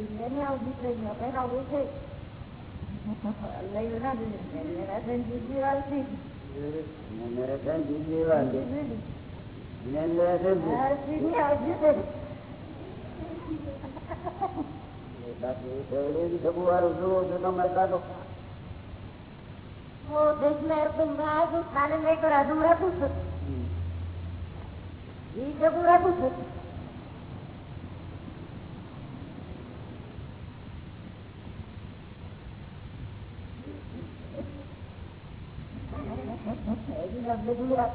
એને આવું દીકરી ગયો પહેલા આવું થઈ લઈ ના દીધી મેરા બેન બીજી વાર થઈ મેરા બેન બીજી વાર वो देख मैं तुम मैं खाने में कर अधूरा कुछ ये जब पूरा कुछ બધું યાદ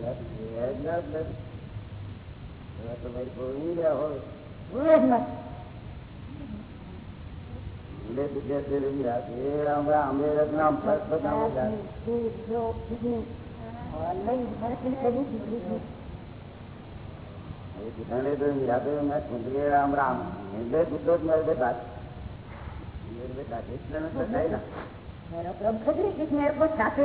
યાદ ના બધું તમારી પૂરી રહ્યા હોય પૂરે જ ના એટલે બીજા તેરી રાત એ હમણાં અમે રત્ના ફરક બતાવો જાય તો મીરાબેન મેં સુંદરી રામ રામ નિર્દય સુધો જ મારે બેઠા નિર્દય કાઢી જ થાય ને પ્રભુ શ્રી કૃષ્ણ સાથે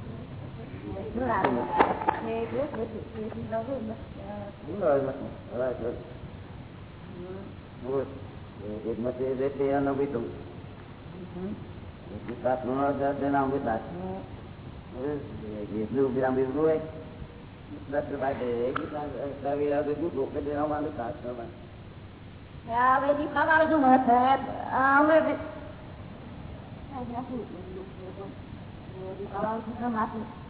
Mas ete ano bitu. Kita semua jadi nama kita. Gitu bilang biru eh. Kita terbaik kita tapi ada juga kita nama kita sama. Ya, wedi pakar tu maset. Ah, wedi. Saya nak tu. Wedi pakar tu maset.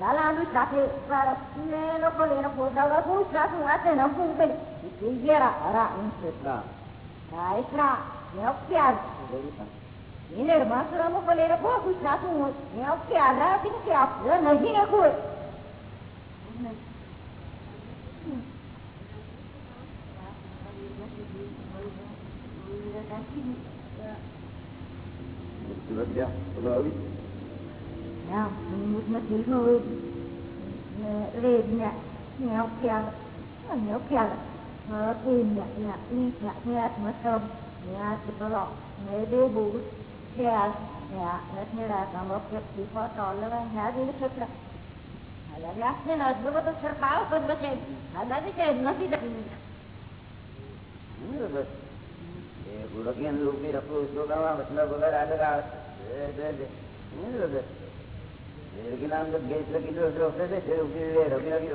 દાલાલું સાથે એ લોકો એનો પોતાનો બહુ સાસું વાંચે નફું ઉપર સુગેરા હરા Insta એટલા અખ્યાર એને માત્ર અમુક એને બહુ ખુશ સાસું હોય એ અખ્યાર રાખી કે આપણે નહીં નાખવું Yeah, nào một mất đi hơi lên nè nghèo kẹo nghèo kẹo nó tìm nhạc nhạc đi nhạc nhạc mất tâm nhà thì có lọ nghe đê bù kẹo nhà rất như là cả một việc chỉ có trò là nhà đi rất là là nhắc thế là nó có sơ báo phân bất thêm hả đã cái thêm nó đi đặt ಗುಡಕಿಯನ್ನು ರೂಪಿರಪ್ಪು ಸುಖವ ವಸ್ನ ಗುಗರಾಟಗಾರ રોકીલા અંદર gas લખી દો doctor ને છે ઉકેલી લે રોકી લાગી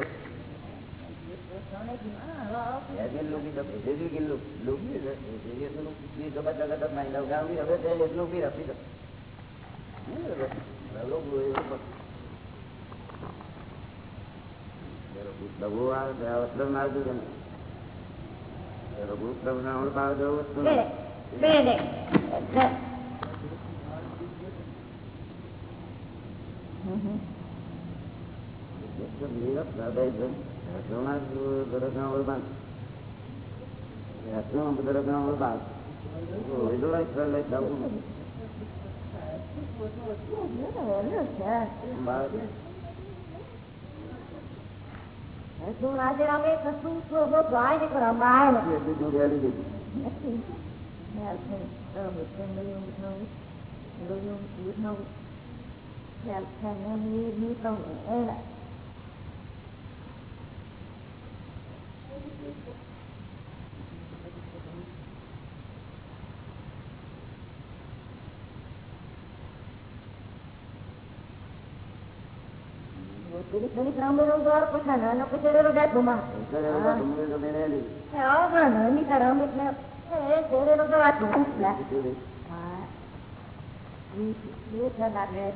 ભગવાન શું આજે અમે કશું જોઈ નહીં કરો માય નથી ये भी तो Ano ko sila lugar bumati? Sila lugar bumati sa Benelli. Oo, ano, hindi karamit na. Eh, sila lugar bumati na. Ito eh. Ah. Ito na, Red.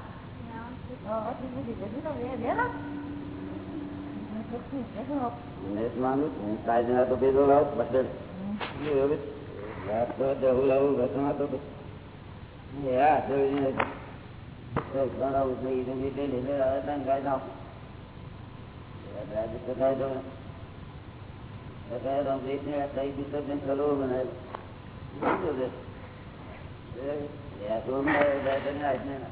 Yeah, so I'm going to go to the next one.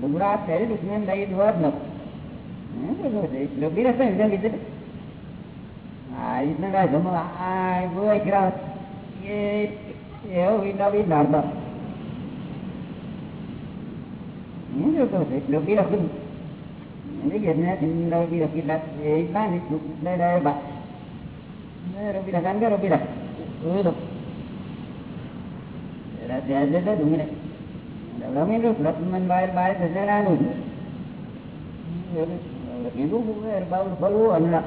누구나 있으면 나이 좋아하지 너 미래서 인생 믿으ໄ 아 이따가 너무 아이고 그라 예 એવો વિનાવી નારદા હું જોતો હતો એટલો બી રખું એટલે ઘરના જિંદા બી રખી લાગે એ ના ને સુખ ને ડાય બા રોબી રાખા રોબી રાખ રાતે આજે ડુંગરે રમીનું મન બહાર બહાર સજાનાનું એવું બાબુ ફરવું અન્ના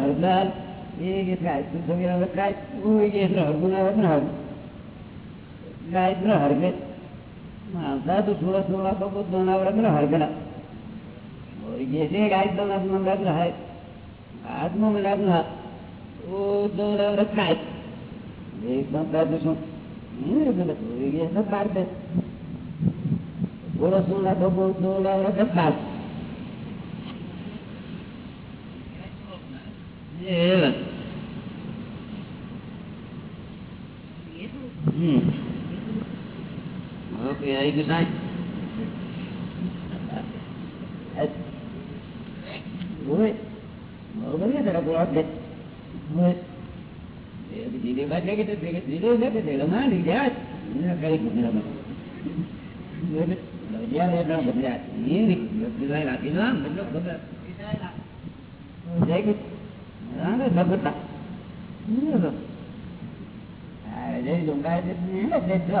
હરદાર એ હરગુના ગાયત્રી હરગે આપણા તો થોડા થોડા લોકો દોનાવડા હરગડા જે છે ગાયત્રી મંડાત હાય હાથમાં મંડાત ના ઓ દોનાવડા ખાય એકદમ કાઢું છું કાઢ દે થોડા થોડા લોકો દોનાવડા કાઢ Yeah. Hmm. very good night. Good. Over here, there are go out there. Good. જીરે બાદ કે જીરે લે કે રમા લઈ જાય કઈ બદલા બદલા એ બદલા રાખી ના બદલો બદલા જય ગુરુ ના બદલા જય ડુંગા જય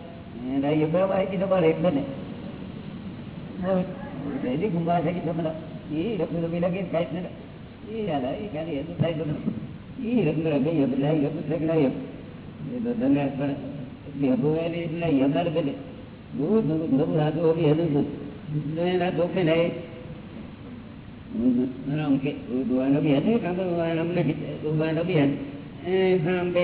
માહિતી તમારે એટલે ને રહેલી ગુમા થઈ તમારા એ રત્ન રમી લાગે કાંઈ જ નહીં એ હાલા એ ખાલી એનું થાય તો એ રત્ન રમી બદલાય રત્ન થઈ નહીં એ તો ધન્ય દૂધ નવું રાધું હોવી હેલું દૂધ એના ધોકે નહીં ઉદવાન અભિયાન કાં તો ઉદવાન અભિયાન એ બે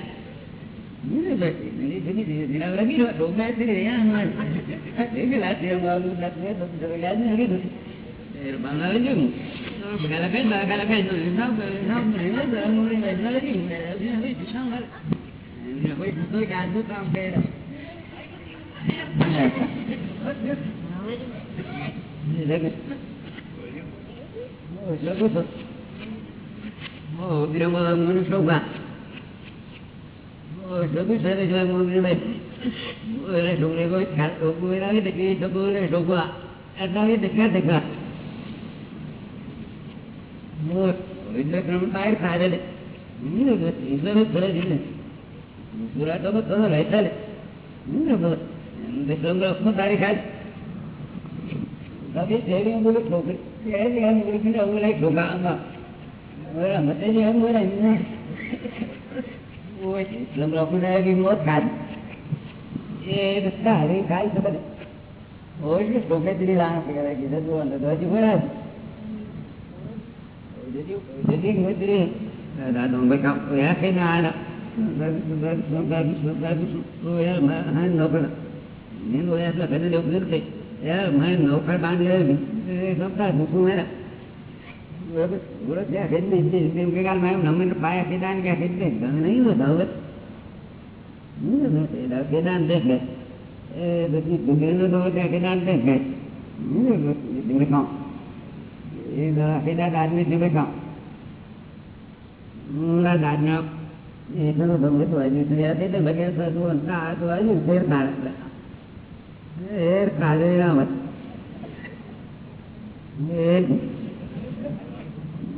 Oh, you don't want to show back. ડોકું છે ડુંગળી ડુંગળી કોઈ ખ્યાલ ડોકું એના દીકરી ડોકું ડોકવા એટલા દીકરા દીકરા છોકરી હોય છે ઇસ્લામ રાખીને કિંમત ખાધી એ રસ્તા હરી ખાઈ શકે હોય છે ટોકે ચડી રાણ કરે કીધે તું અંદર તો નોકર બાંધી પાયા કેદાન કે ખીચતે નહીં હોતા હવે કેદાન દેખે એ પછી ભૂગેલો તો ત્યાં કેદાન દેખે એ કેદાન આદમી છે દેખાઉં દાદના એટલું ભગવત વાજ્યું છે યાદ તો ફેર ફેર કાઢે ના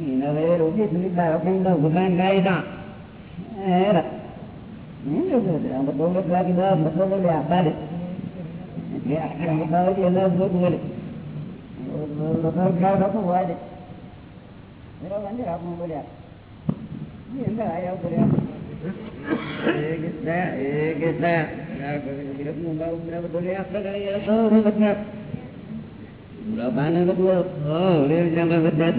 여기 둘다 공도 그만 가이다 에라 நம்ம தோட்டத்துலாக்கினா மற்றவங்க அப்பாடு அக்காவுக்கு எல்லாம் போட்டுக்கல பக்கம் போகாது இதில் வந்து ராமன் போலியா எந்த ஆயா போலியா ஏ கிருஷ்ணா ஏ கிருஷ்ணா கிடையாது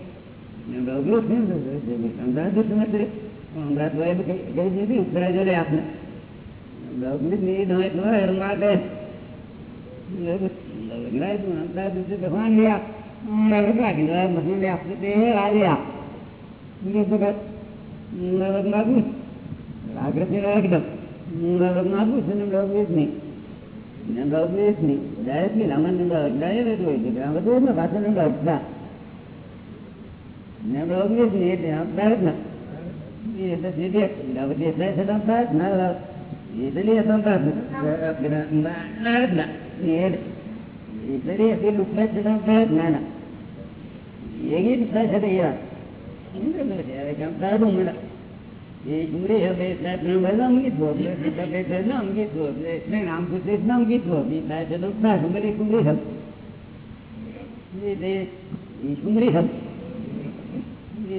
અમદાવાદ સમજે અમદાવાદ ભાઈ ગઈ દીધી ઉત્તરાય જોડે આપને અમદાવાદ માટે ડાયરેક્ટલી રામન ડાયરેક્ટ હોય છે ભાષા નું આપણે ઓગણીએ છીએ એટલે આપનાર જ નથી એટલે સીધી એટલે એટલે આપનાર જ ના એટલે આપનાર જ ના એટલે એટલે લુકમાં જ આપનાર જ ના એવી રીતના છે તૈયાર આપનાર જ મળે અંકિત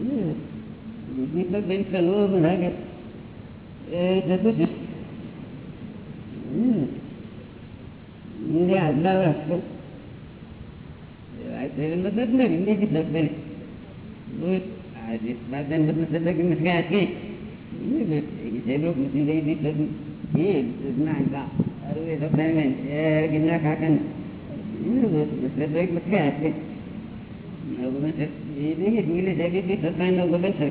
બીજી તો કઈ કરવું ના કે એ જતું છે આજના રાખતો મદદ ને ઇન્ડિયાથી મદદ ને આજે મદદ મદદ આજે જે લોક નથી રહી કાકા એ નહીં મિલી શકે કે સત્તાનો ગગન છે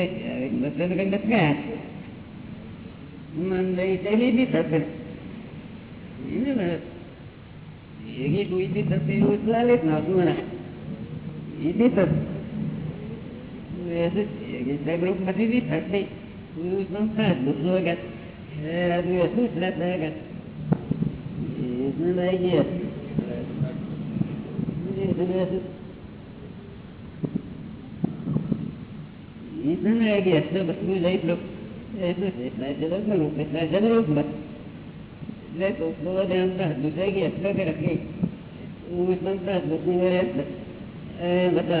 એ મતલબ કંઈ નથી ગયા મન નહીં ચલી બી થશે એની કોઈ બી થશે એવું ચાલે જ ના એ બી થશે ગ્રુપ બધી બી થશે એવું પણ દુઃખ વગર રાજુ હતું જ ના ગયા Isn't it so but we like look બધા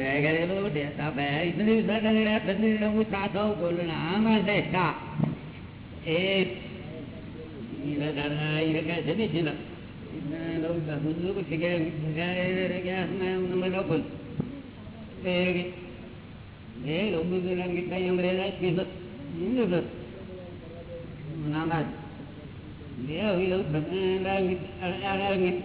వేగలేదు డెబ్బై ఐదు నిమిషాలు నిమిషము తాతవుకున్నా ఆమె ఏ ఇరగ ముందుకు డబ్బులు ఏ రొమ్మిది రంగిట్ట ఏం లేదా తీసు నామాజ్ లేవు ఇరవై అడగ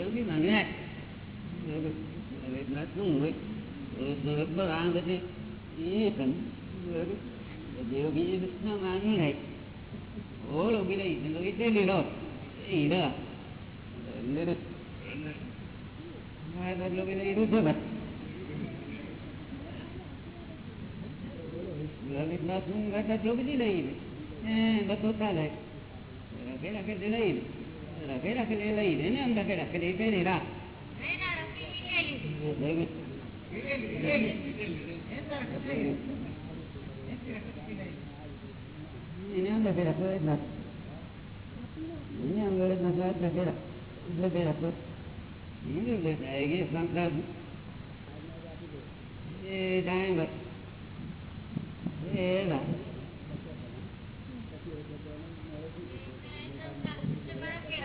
એવી મને દરેકમાં આ બધી એ દેવગી કૃષ્ણ માનું નહીં ઓળ ઉગી નહીં એટલે લીડો હીરા લલિત ના શું ગાતા જોગી નહીં બધું ચાલે રખે રખે નહીં રખે રાખેલી લઈને ને આમ રખે રાખેલી પહેરી રાખ એને આમ રખે રાખો એ નાખ એને આમ ગળે નાખો રખે રાખો રખે રાખો હિન્દુ એ સંક્રાંત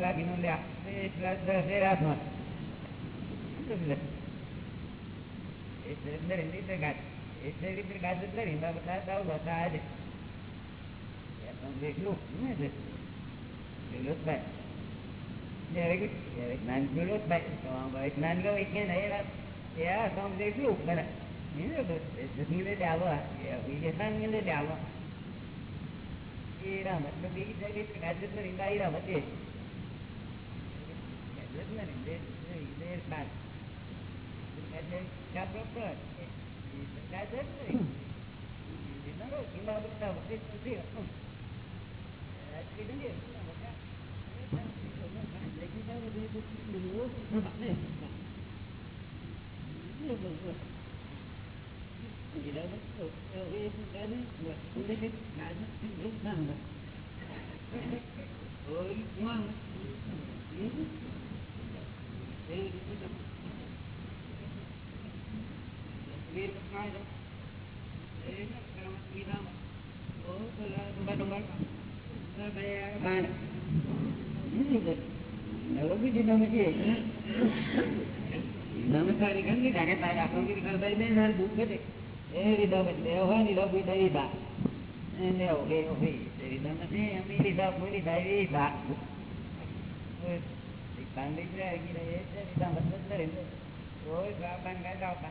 લાગી નું લ્યા માં Istri-istri tergantung. Istri tergantung dari bapak tahu bapak ada. Ya, pemilu, ini ada. Milut baik. Jadi, jadi nan milut baik. Kalau baik nan kau ikan ayah, ya, kau milu mana? Ini tu, sendiri dawa. Ya, ini sendiri dawa. Ira, macam ini jadi tergantung dari bapak ira macam. Jadi, jadi, jadi, jadi, good. That's everything. You know, you know, you know, this is it. That's it, isn't it? Thank you. Tanding na, ginawa siya, isang batas na rin. Oo, babang ka daw pa.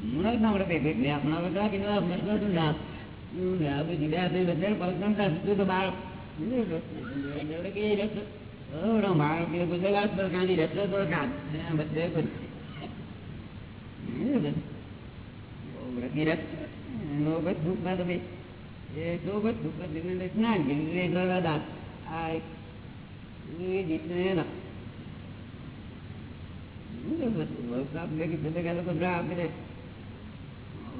നമ്മുടെ പേപ്പറിനെ നമ്മളെ മനസ്സിലാക്കുന്നുണ്ടാകും ગુજરાત સરકારની રચના સરકાર બધે નોબત દુઃખમાં તમે એ નોબત દુઃખમાં તમે સ્નાન કીધું આ જીતને ના આપણે લોકો આપી દે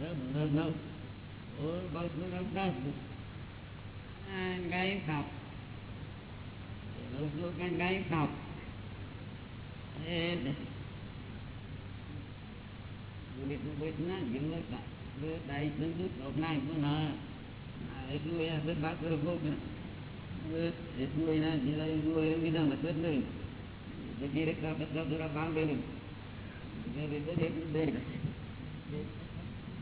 another note or about another note. And guys up. Those look and guys up. And વેદના એટલું એ આપણે વાત કરો એટલું એના જિલ્લા એટલું એ વિધા મતલબ નહીં જે ડિરેક્ટર બધા થોડા બાંધેલું એટલું દે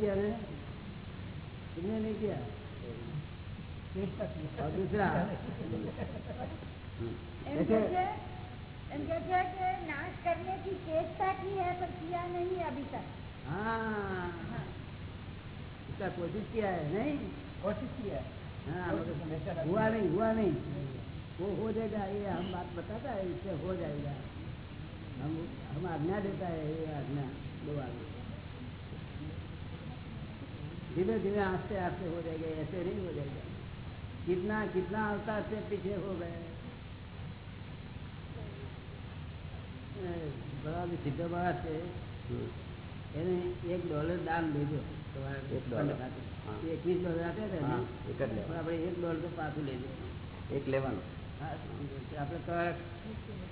ત્યારે तुमने नहीं किया और दूसरा हम्म। नाश करने की चेष्टा की है पर किया नहीं अभी तक हाँ, हाँ। इसका कोशिश किया है नहीं कोशिश किया है हाँ। हुआ नहीं हुआ नहीं वो हो जाएगा ये हम बात बताता है इससे हो जाएगा हम हम आज्ञा देता है ये आज्ञा दो आज्ञा धीरे धीरे आस्ते आस्ते हो जाएगा ऐसे नहीं हो जाएगा कितना कितना अवतार से पीछे हो गए बड़ा सिद्ध बड़ा से એને એક ડોલર દાન દેજો એકવીસ ડોલર આપે ને આપણે એક ડોલર તો પાછું લેજો એક લેવાનું આપણે તો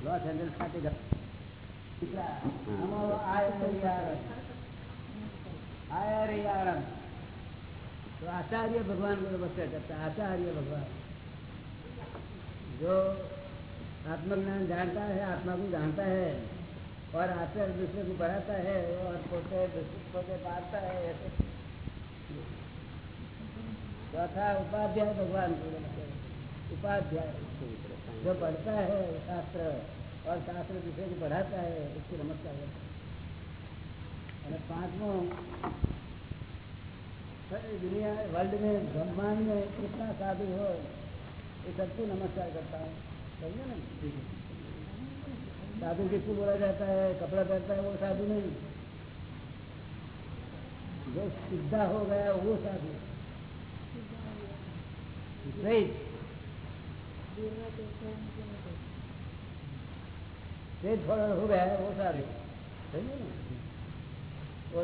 લોસ એન્જલ્સ ખાતે ગયા અમારો આ યાર આ યાર તો આચાર્ય ભગવાન વક્ત કરતા આચાર્ય ભગવાન जो आत्मज्ञान जानता है आत्मा को जानता है और आचार्य दूसरे को बढ़ाता है और पोते पोते बांटता है चौथा उपाध्याय भगवान को उपाध्याय जो पढ़ता है शास्त्र और शास्त्र दूसरे को बढ़ाता है उसकी नमस्कार है और पांचवों दुनिया वर्ल्ड में ब्रह्मांड में कितना साधु हो ये सबको तो नमस्कार करता हूँ समझे ना साधु किसको बोला जाता है कपड़ा पहनता है वो साधु नहीं जो सीधा हो गया वो साधु वेद थोड़ा हो गया वो साधु समझे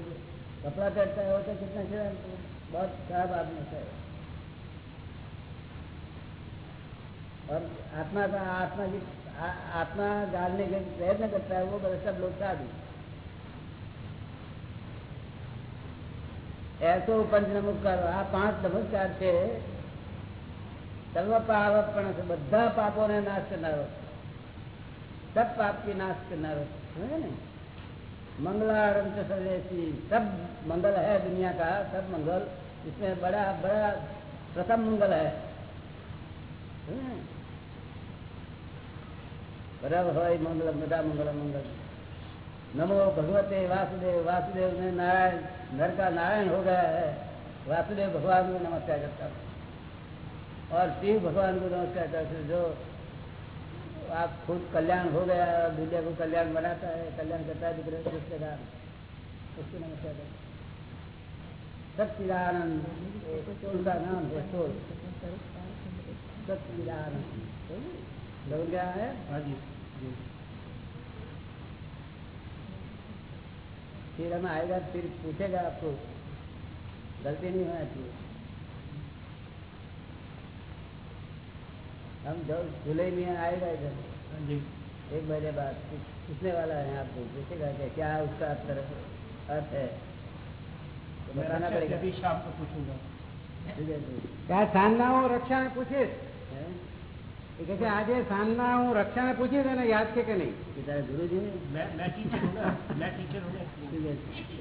ना કપડા પહેરતા હોય તો કેટલા છે બસ સાહેબ આદમી છે आत्मा का आत्मा जी आ, आत्मा डालने के प्रयत्न करता है वो बस सब આ પાંચ નમસ્કાર છે સર્વ પાપ પણ બધા પાપોને નાશ કરનારો સબ પાપ પાપથી નાશ કરનારો છે ને मंगलारम च सब मंगल है दुनिया का सब मंगल इसमें बड़ा बड़ा प्रथम मंगल है बराबर हम्म। हो मंगल बड़ा मंगल मंगल नमो भगवते वासुदेव वासुदेव में नारायण घर का नारायण हो गया है वासुदेव भगवान को नमस्कार करता हूँ और शिव भगवान को नमस्कार करते जो आप खुद कल्याण हो गया दूल्हे को कल्याण बनाता है कल्याण करता है दूसरे को तो उसके कारण उसको नमस्कार उनका नाम है सोल सच्चिदानंद लग है हाँ फिर हम आएगा फिर पूछेगा आपको गलती नहीं होना चाहिए हम जब जुलाई में आएगा इधर एक महीने बाद पूछने वाला है आपको पूछेगा कि क्या उसका अर्थ है तो बताना पड़ेगा आपको पूछूंगा क्या સાંજના હું રક્ષાને પૂછીશ એ કે આજે સાંજના હું રક્ષાને પૂછીશ એને યાદ છે કે નહીં તારા ગુરુજી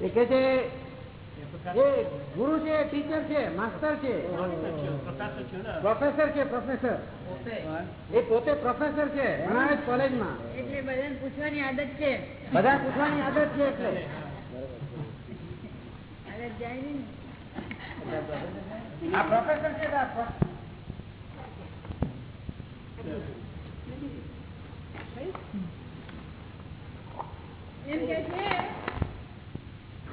એ કે છે એ ગુરુ છે ટીચર છે માસ્ટર છે પ્રોફેસર છે પ્રોફેસર એ પોતે પ્રોફેસર છે ભણાવે કોલેજમાં એટલે બધાને પૂછવાની આદત છે બધા પૂછવાની આદત છે એટલે આ પ્રોફેસર છે એમ કે છે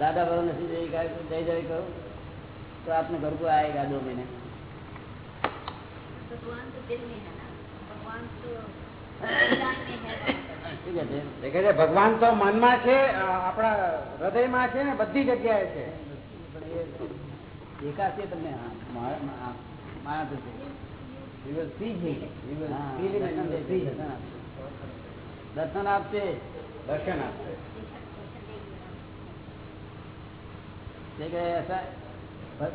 દાદા ભાવ નથી જઈ જઈ કહો તો આપને ઘર કો આયેગા દો મહિને ભગવાન તો મનમાં છે આપણા હૃદયમાં છે ને બધી જગ્યાએ છે દેખાશે તમને માણસ દર્શન આપશે દર્શન આપશે ऐसा तो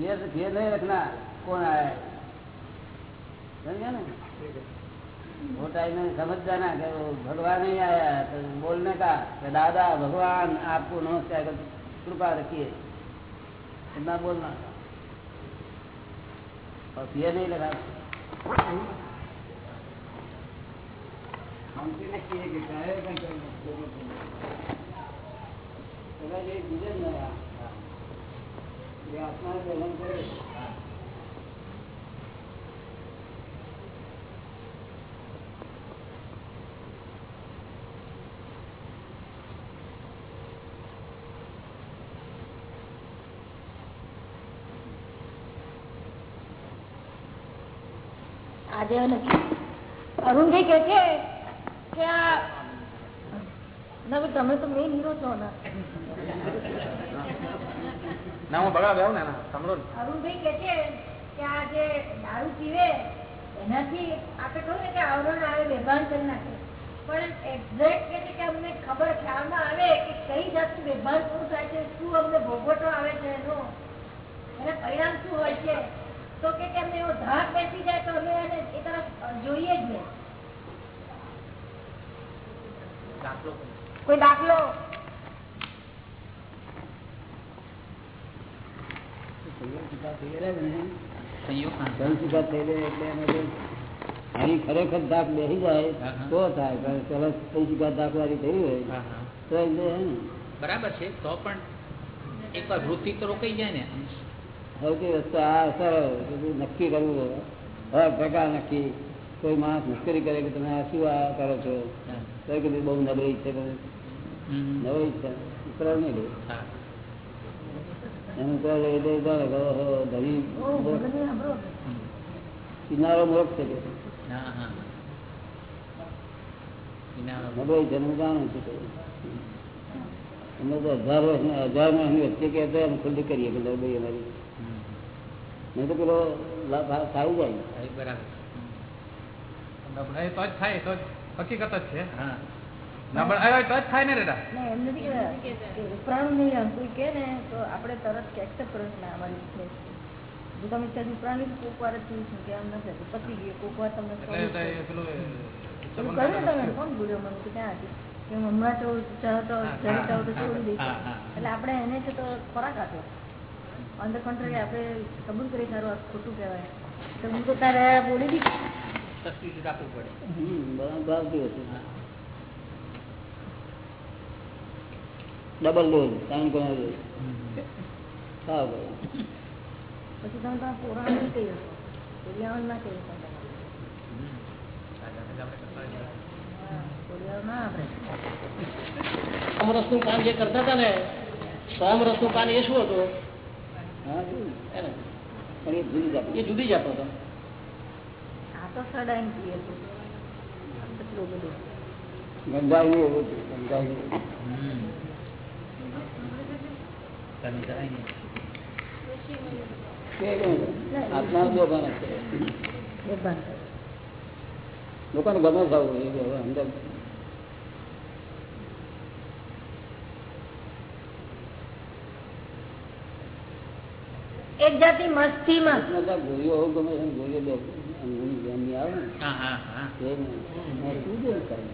नहीं रखना कौन आया है समझा ना वो टाइम में समझ जाना कि वो भगवान ही आया तो बोलने का कि दादा भगवान आपको नमस्कार कर कृपा रखिए इतना बोलना और ये नहीं लगा हमसे नहीं किए આત્મા ગ્રહણ કરે આજે નથી અરુણભાઈ કે છે કે આ તમે તો મેં નીરો છો ને ના હું બગડા ગયો ને સાંભળો ને અરુણભાઈ કે છે કે આ જે દારૂ પીવે એનાથી આપણે કહું ને કે આવરણ આવે વ્યવહાર કરી નાખે પણ એક્ઝેક્ટ કે છે કે અમને ખબર ખ્યાલ આવે કે કઈ જાતનું વ્યવહાર શું થાય છે શું અમને ભોગવટો આવે છે એનો એને પરિણામ શું હોય છે તો કે અમને એવો ધાક બેસી જાય તો અમે એને એ તરફ જોઈએ જ નહીં કોઈ દાખલો અહીં ખરેખર ધાક બેસી જાય તો થાય પેલા પૈસા ધાકવાળી થઈ હોય તો એટલે બરાબર છે તો પણ એકવાર વૃત્તિ તો રોકાઈ જાય ને સૌથી વસ્તુ આ સરળ નક્કી કરવું હવે પ્રકાર નક્કી કોઈ માણસ મુશ્કેલી કરે કે તમે આ શું આ કરો છો તો કીધું બહુ નબળી છે નબળી છે ઉતરાવ નહીં કિનારો મોક્ષ છે હજાર વર્ષ હજાર માણસની વચ્ચે કહેતા અમે ખુલ્લી કરીએ કે ભાઈ તો પેલો તો હકીકત જ છે હા એટલે આપણે એને છે તો ખોરાક આપ્યો ઓન ધ કન્ટ્રી આપણે કબૂલ કરી સારું ખોટું કેવાય તો હું તો તારે બોલી દીધું આપવું પડે ડબલ લોન ત્રણ કોના લોન હા સોમરસનું કામ જે કરતા હતા ને સોમરસનું કામ એ શું હતું પણ જુદી એ જુદી જાત હતો આ તો સડાઈ ગંગાઈ ગંગાઈ કર્મ કરાય ને આત્મા ભગવાન હશે લોકોને ગમે થવું એ અંદર એક જાતિ મસ્તી માં ગોળીઓ ગમે છે ગોળીઓ બે અંગુની જેમ આવે ને હા હા હા એ શું જોઈએ કરે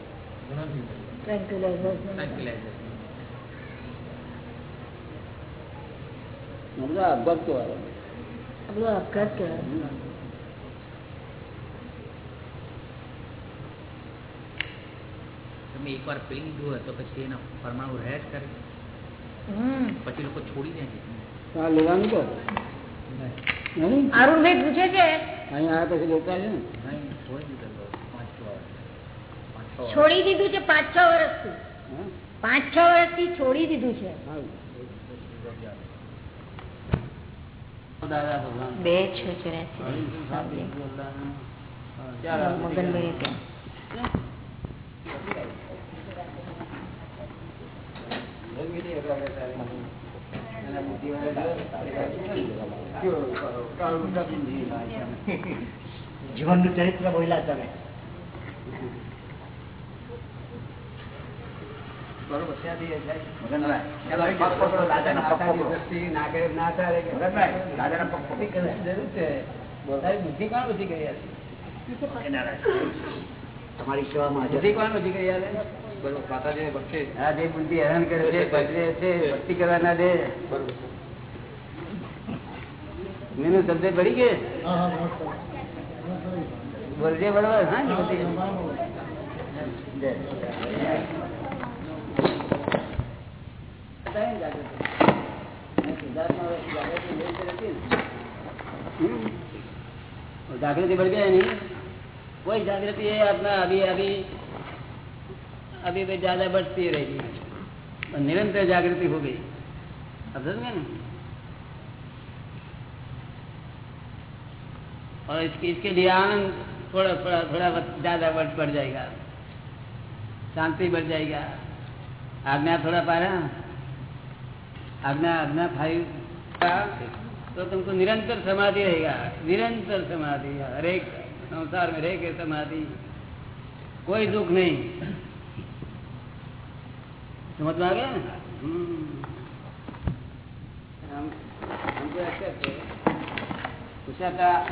ટ્રેન્ક્યુલાઇઝર ટ્રેન્ક્યુલાઇઝર બધો અપઘાત કહેવાય બધો અપઘાત પી લીધું તો પછી એનો પરમાણુ રહે જ કરે પછી લોકો છોડી દે પૂછે છે અહીં આ પછી લેતા છે ને છોડી દીધું છે પાંચ છ વર્ષથી પાંચ છ વર્ષથી છોડી દીધું છે બે છ ચોરાસી મગનભાઈ ત્યાં જીવનનું ચરિત્ર બોલ્યા તમે તમારી સેવા માં બુદ્ધિ હેરાન કરે છે ભક્તિ કરવા ના દે મેનુ સમજે પડી ગયે બોલજે બરોબર હા થાય જાગૃતિ જાગૃતિ જાगृति बढ़ गया नहीं वही जागृति है अपना अभी अभी अभी भी तो ज्यादा बढ़ती रहेगी और निरंतर जागृति हो गई और इसके इसके लिए आनंद थोड़ा थोड़ा थोड़ा ज्यादा बढ़ बढ़ जाएगा शांति बढ़ जाएगा आज्ञा थोड़ा पा रहे हैं आज्ञा आज्ञा फाइव तो तुमको निरंतर समाधि रहेगा निरंतर समाधि हरेक संसार में रह के समाधि कोई दुख नहीं समझ में आ गया ना हम्म।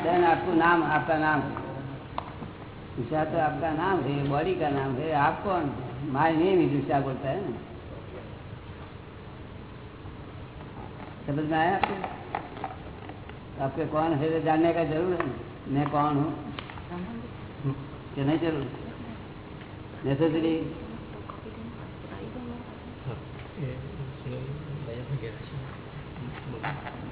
देन आपको नाम आपका नाम उषा तो आपका नाम है बॉडी का नाम है आप कौन माय नेम ही उषा बोलता है ना समझ में आया आपको आपके कौन है तो जानने का जरूर है मैं कौन हूँ कि नहीं जरूर नेसेसरी Yeah.